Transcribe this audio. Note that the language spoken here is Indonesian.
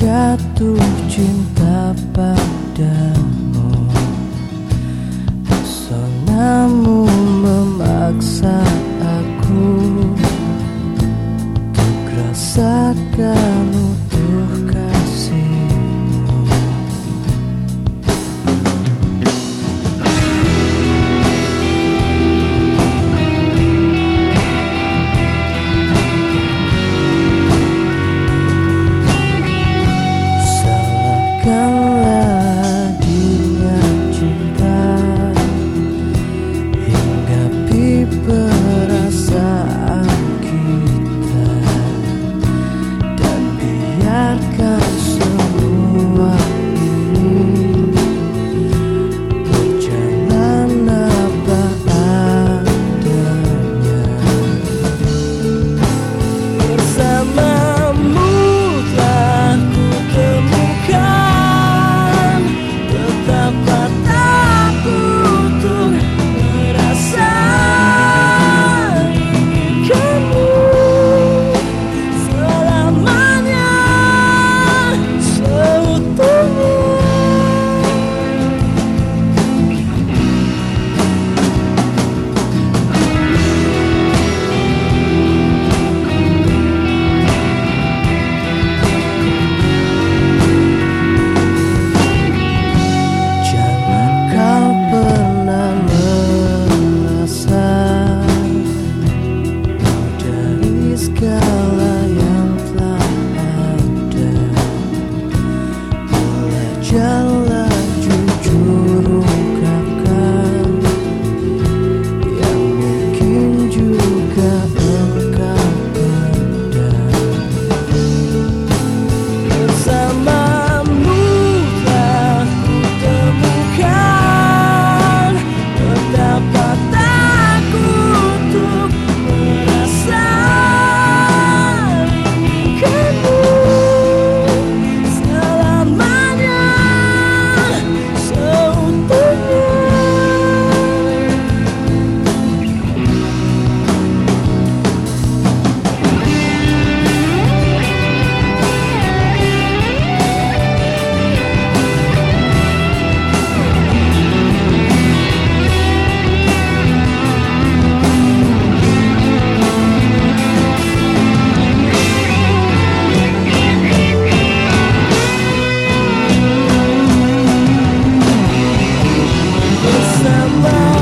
jatuh cinta padamu. akan and love.